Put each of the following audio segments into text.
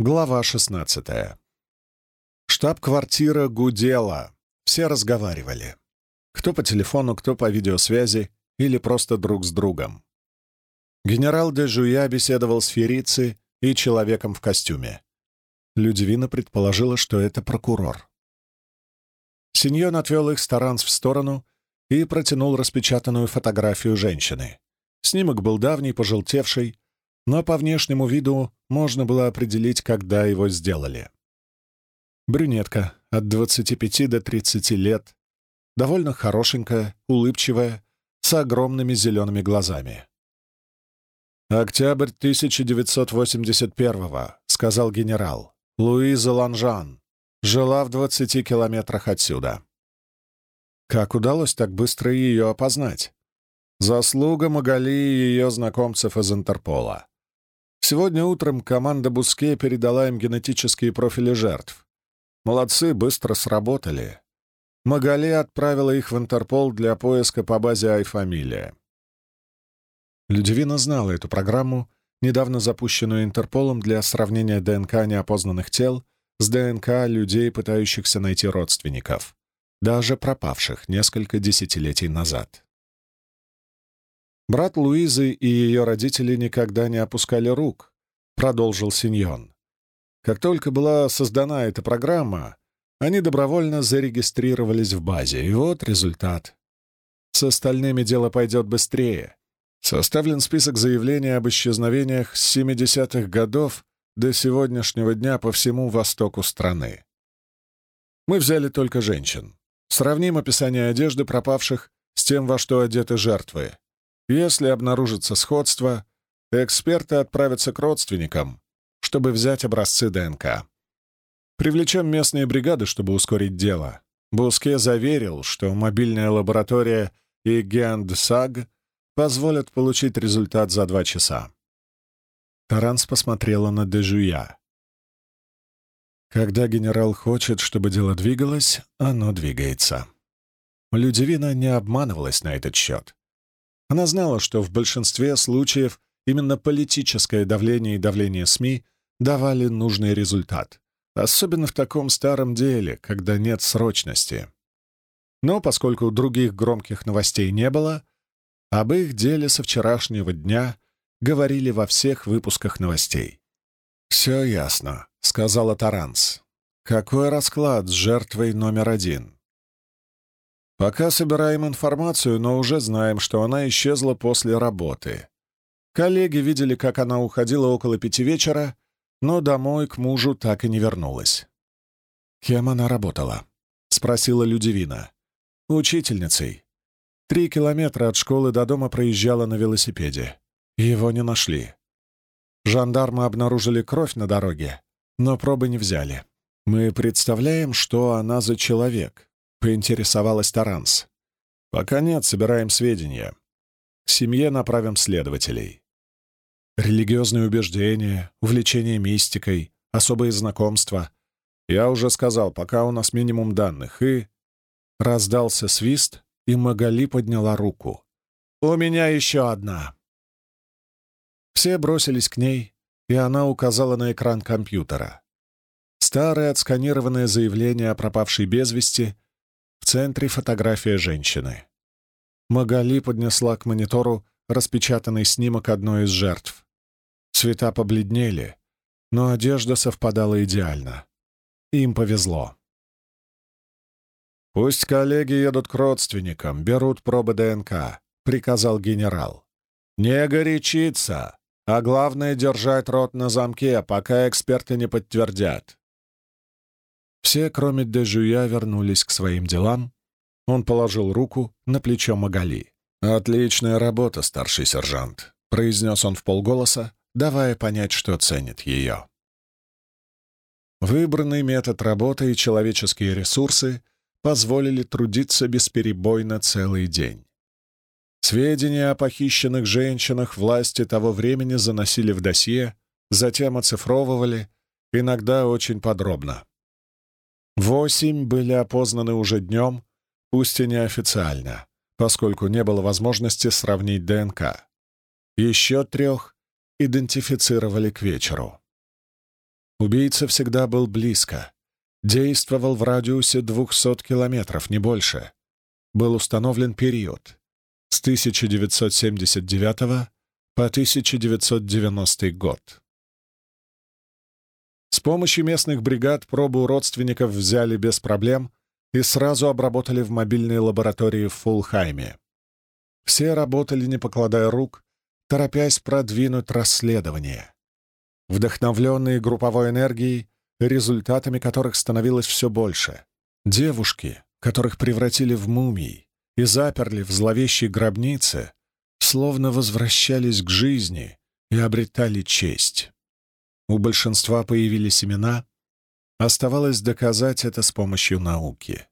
Глава 16. Штаб-квартира гудела. Все разговаривали. Кто по телефону, кто по видеосвязи или просто друг с другом. Генерал де Жуя беседовал с Ферици и человеком в костюме. Людивина предположила, что это прокурор. Синьон отвел их старанс в сторону и протянул распечатанную фотографию женщины. Снимок был давний, пожелтевший, но по внешнему виду можно было определить, когда его сделали. Брюнетка от 25 до 30 лет, довольно хорошенькая, улыбчивая, с огромными зелеными глазами. «Октябрь 1981-го», — сказал генерал. «Луиза Ланжан. Жила в 20 километрах отсюда». Как удалось так быстро ее опознать? Заслуга Магали и ее знакомцев из Интерпола. Сегодня утром команда Буске передала им генетические профили жертв. Молодцы, быстро сработали. Магали отправила их в Интерпол для поиска по базе Айфамилия. Людивина знала эту программу, недавно запущенную Интерполом для сравнения ДНК неопознанных тел с ДНК людей, пытающихся найти родственников, даже пропавших несколько десятилетий назад. Брат Луизы и ее родители никогда не опускали рук, продолжил Синьон. Как только была создана эта программа, они добровольно зарегистрировались в базе, и вот результат. С остальными дело пойдет быстрее. Составлен список заявлений об исчезновениях с 70-х годов до сегодняшнего дня по всему востоку страны. Мы взяли только женщин. Сравним описание одежды пропавших с тем, во что одеты жертвы. Если обнаружится сходство, эксперты отправятся к родственникам, чтобы взять образцы ДНК. Привлечем местные бригады, чтобы ускорить дело. Буске заверил, что мобильная лаборатория и Геандсаг позволят получить результат за два часа. Таранс посмотрела на Дежуя. Когда генерал хочет, чтобы дело двигалось, оно двигается. Людивина не обманывалась на этот счет. Она знала, что в большинстве случаев именно политическое давление и давление СМИ давали нужный результат, особенно в таком старом деле, когда нет срочности. Но поскольку других громких новостей не было, об их деле со вчерашнего дня говорили во всех выпусках новостей. «Все ясно», — сказала Таранс. «Какой расклад с жертвой номер один?» Пока собираем информацию, но уже знаем, что она исчезла после работы. Коллеги видели, как она уходила около пяти вечера, но домой к мужу так и не вернулась. «Кем она работала?» — спросила Людивина. «Учительницей. Три километра от школы до дома проезжала на велосипеде. Его не нашли. Жандармы обнаружили кровь на дороге, но пробы не взяли. Мы представляем, что она за человек, поинтересовалась Таранс. «Пока нет, собираем сведения. К семье направим следователей. Религиозные убеждения, увлечение мистикой, особые знакомства. Я уже сказал, пока у нас минимум данных, и...» Раздался свист, и Магали подняла руку. «У меня еще одна!» Все бросились к ней, и она указала на экран компьютера. Старое отсканированное заявление о пропавшей без вести центре фотография женщины. Магали поднесла к монитору распечатанный снимок одной из жертв. Цвета побледнели, но одежда совпадала идеально. Им повезло. «Пусть коллеги едут к родственникам, берут пробы ДНК», — приказал генерал. «Не горячиться, а главное — держать рот на замке, пока эксперты не подтвердят. Все, кроме Дежуя, вернулись к своим делам. Он положил руку на плечо Магали. «Отличная работа, старший сержант», — произнес он в полголоса, давая понять, что ценит ее. Выбранный метод работы и человеческие ресурсы позволили трудиться бесперебойно целый день. Сведения о похищенных женщинах власти того времени заносили в досье, затем оцифровывали, иногда очень подробно. Восемь были опознаны уже днем, пусть и неофициально, поскольку не было возможности сравнить ДНК. Еще трех идентифицировали к вечеру. Убийца всегда был близко. Действовал в радиусе 200 километров, не больше. Был установлен период с 1979 по 1990 год. С помощью местных бригад пробу родственников взяли без проблем и сразу обработали в мобильной лаборатории в Фулхайме. Все работали, не покладая рук, торопясь продвинуть расследование. Вдохновленные групповой энергией, результатами которых становилось все больше. Девушки, которых превратили в мумий и заперли в зловещей гробнице, словно возвращались к жизни и обретали честь. У большинства появились имена, оставалось доказать это с помощью науки.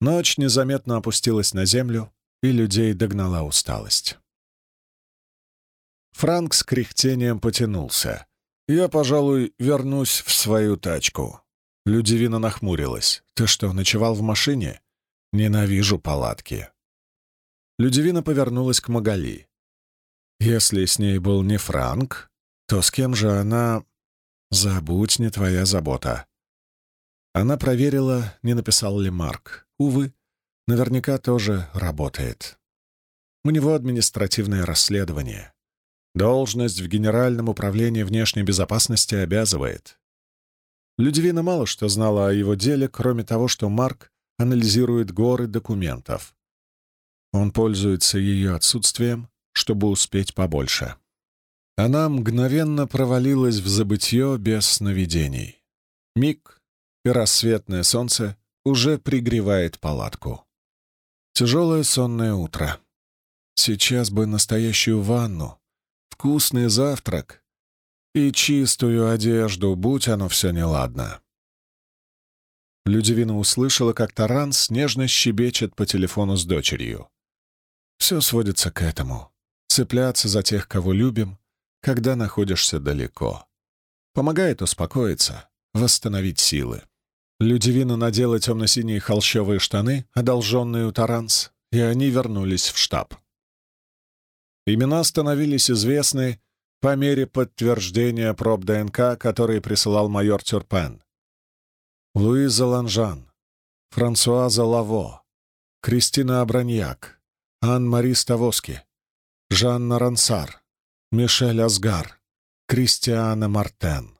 Ночь незаметно опустилась на землю, и людей догнала усталость. Франк с кряхтением потянулся. «Я, пожалуй, вернусь в свою тачку». Людивина нахмурилась. «Ты что, ночевал в машине?» «Ненавижу палатки». Людивина повернулась к Магали. «Если с ней был не Франк, то с кем же она...» «Забудь, не твоя забота». Она проверила, не написал ли Марк. Увы, наверняка тоже работает. У него административное расследование. Должность в Генеральном управлении внешней безопасности обязывает. Людивина мало что знала о его деле, кроме того, что Марк анализирует горы документов. Он пользуется ее отсутствием, чтобы успеть побольше. Она мгновенно провалилась в забытье без сновидений. Миг, и рассветное солнце уже пригревает палатку. Тяжелое сонное утро. Сейчас бы настоящую ванну, вкусный завтрак и чистую одежду, будь оно все неладно. Людивина услышала, как Таран снежно щебечет по телефону с дочерью. Все сводится к этому. Цепляться за тех, кого любим, когда находишься далеко. Помогает успокоиться, восстановить силы. Людивина надела темно-синие холщовые штаны, одолженные у Таранс, и они вернулись в штаб. Имена становились известны по мере подтверждения проб ДНК, которые присылал майор Тюрпен. Луиза Ланжан, Франсуаза Лаво, Кристина Абраньяк, Ан-Мари Ставоски, Жанна Рансар, Мишель Асгар, Кристиана Мартен.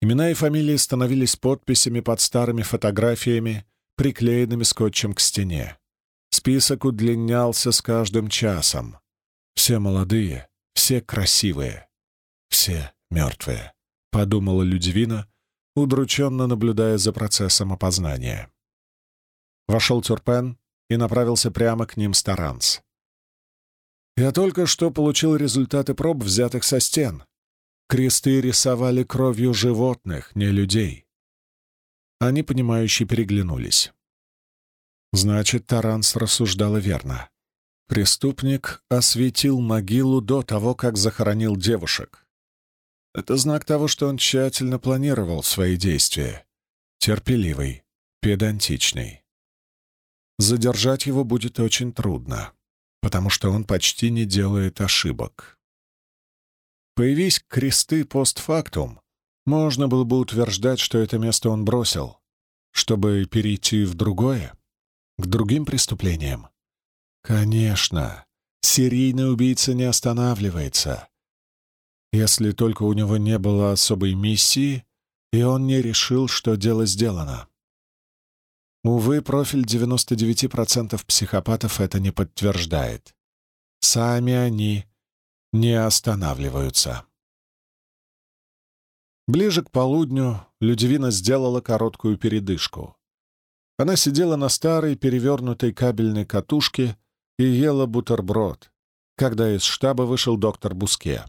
Имена и фамилии становились подписями под старыми фотографиями, приклеенными скотчем к стене. Список удлинялся с каждым часом. Все молодые, все красивые, все мертвые, — подумала Людивина, удрученно наблюдая за процессом опознания. Вошел Тюрпен и направился прямо к ним Старанс. «Я только что получил результаты проб, взятых со стен. Кресты рисовали кровью животных, не людей». Они, понимающе переглянулись. Значит, Таранс рассуждала верно. Преступник осветил могилу до того, как захоронил девушек. Это знак того, что он тщательно планировал свои действия. Терпеливый, педантичный. Задержать его будет очень трудно, потому что он почти не делает ошибок. Появись кресты постфактум, можно было бы утверждать, что это место он бросил, чтобы перейти в другое к другим преступлениям? Конечно, серийный убийца не останавливается. Если только у него не было особой миссии, и он не решил, что дело сделано. Увы, профиль 99% психопатов это не подтверждает. Сами они не останавливаются. Ближе к полудню Людивина сделала короткую передышку. Она сидела на старой перевернутой кабельной катушке и ела бутерброд, когда из штаба вышел доктор Буске.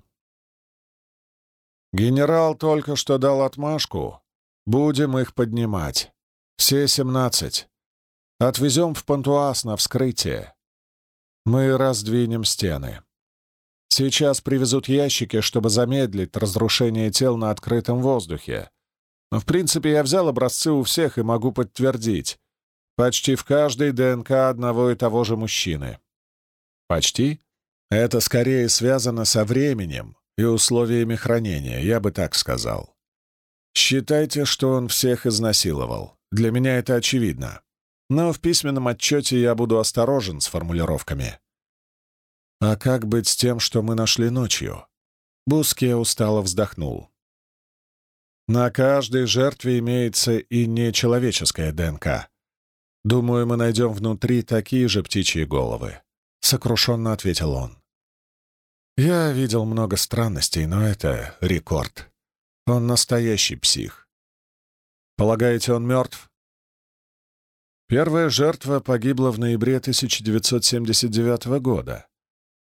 «Генерал только что дал отмашку. Будем их поднимать. Все семнадцать. Отвезем в Пантуас на вскрытие. Мы раздвинем стены. Сейчас привезут ящики, чтобы замедлить разрушение тел на открытом воздухе. Но, в принципе, я взял образцы у всех и могу подтвердить. Почти в каждой ДНК одного и того же мужчины. Почти? Это скорее связано со временем и условиями хранения, я бы так сказал. Считайте, что он всех изнасиловал. Для меня это очевидно. Но в письменном отчете я буду осторожен с формулировками. А как быть с тем, что мы нашли ночью? Буске устало вздохнул. На каждой жертве имеется и нечеловеческая ДНК. Думаю, мы найдем внутри такие же птичьи головы. Сокрушенно ответил он. Я видел много странностей, но это рекорд. Он настоящий псих. Полагаете, он мертв? Первая жертва погибла в ноябре 1979 года.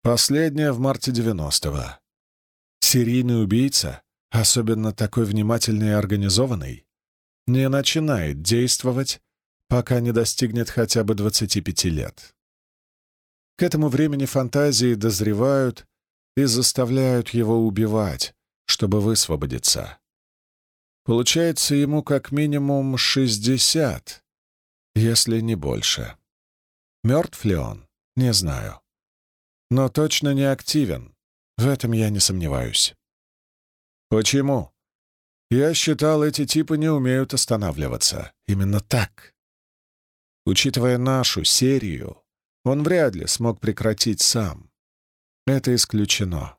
Последняя в марте 90-го. Серийный убийца, особенно такой внимательный и организованный, не начинает действовать, пока не достигнет хотя бы 25 лет. К этому времени фантазии дозревают и заставляют его убивать, чтобы высвободиться. Получается ему как минимум 60, если не больше. Мертв ли он? Не знаю. Но точно не активен. В этом я не сомневаюсь. Почему? Я считал, эти типы не умеют останавливаться. Именно так. Учитывая нашу серию, он вряд ли смог прекратить сам. Это исключено.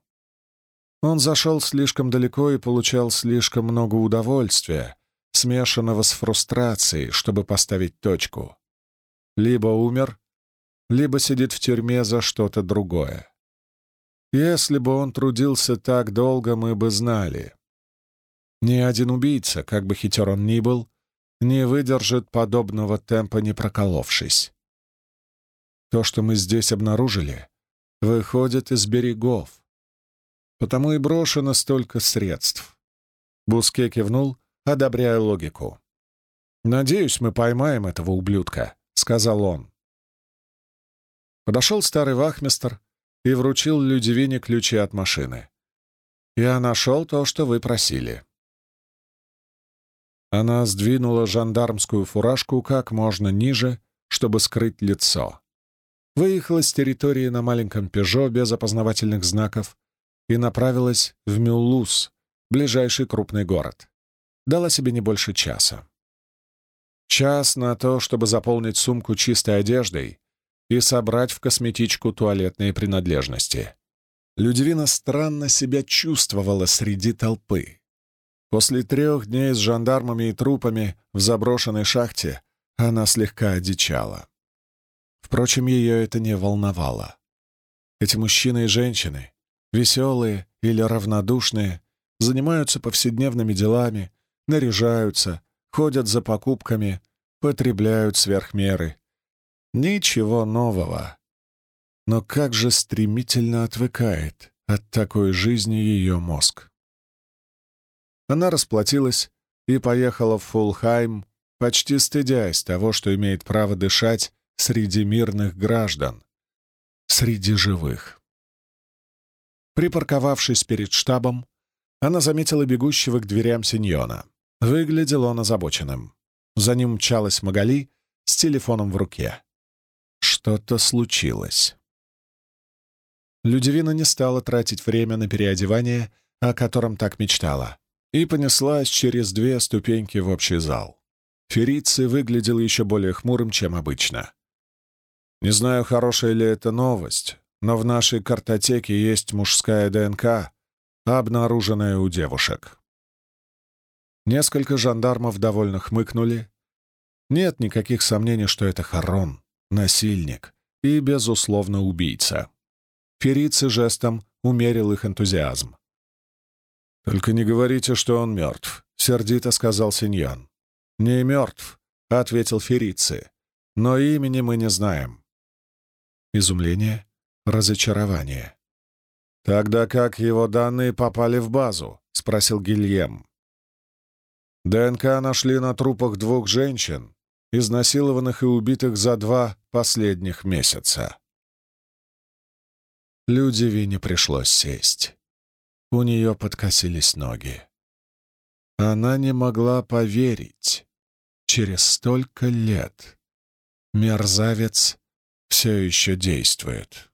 Он зашел слишком далеко и получал слишком много удовольствия, смешанного с фрустрацией, чтобы поставить точку. Либо умер, либо сидит в тюрьме за что-то другое. Если бы он трудился так долго, мы бы знали. Ни один убийца, как бы хитер он ни был, не выдержит подобного темпа, не проколовшись. То, что мы здесь обнаружили, выходит из берегов, потому и брошено столько средств. Буске кивнул, одобряя логику. «Надеюсь, мы поймаем этого ублюдка», — сказал он. Подошел старый вахмистр и вручил Людивине ключи от машины. «Я нашел то, что вы просили». Она сдвинула жандармскую фуражку как можно ниже, чтобы скрыть лицо. Выехала с территории на маленьком «Пежо» без опознавательных знаков и направилась в Мюллус, ближайший крупный город. Дала себе не больше часа. Час на то, чтобы заполнить сумку чистой одеждой и собрать в косметичку туалетные принадлежности. Людивина странно себя чувствовала среди толпы. После трех дней с жандармами и трупами в заброшенной шахте она слегка одичала. Впрочем, ее это не волновало. Эти мужчины и женщины, веселые или равнодушные, занимаются повседневными делами, наряжаются, ходят за покупками, потребляют сверх меры. Ничего нового. Но как же стремительно отвыкает от такой жизни ее мозг. Она расплатилась и поехала в Фулхайм, почти стыдясь того, что имеет право дышать среди мирных граждан, среди живых. Припарковавшись перед штабом, она заметила бегущего к дверям Синьона. Выглядел он озабоченным. За ним мчалась Магали с телефоном в руке. Что-то случилось. Людивина не стала тратить время на переодевание, о котором так мечтала, и понеслась через две ступеньки в общий зал. Ферици выглядел еще более хмурым, чем обычно. Не знаю, хорошая ли это новость, но в нашей картотеке есть мужская ДНК, обнаруженная у девушек. Несколько жандармов довольно хмыкнули. Нет никаких сомнений, что это Харон, насильник и, безусловно, убийца. Ферицы жестом умерил их энтузиазм. «Только не говорите, что он мертв», — сердито сказал Синьян. «Не мертв», — ответил Ферицы, — «но имени мы не знаем». Изумление разочарование. «Тогда как его данные попали в базу?» — спросил Гильем. ДНК нашли на трупах двух женщин, изнасилованных и убитых за два последних месяца. Людивине пришлось сесть. У нее подкосились ноги. Она не могла поверить. Через столько лет мерзавец все еще действует.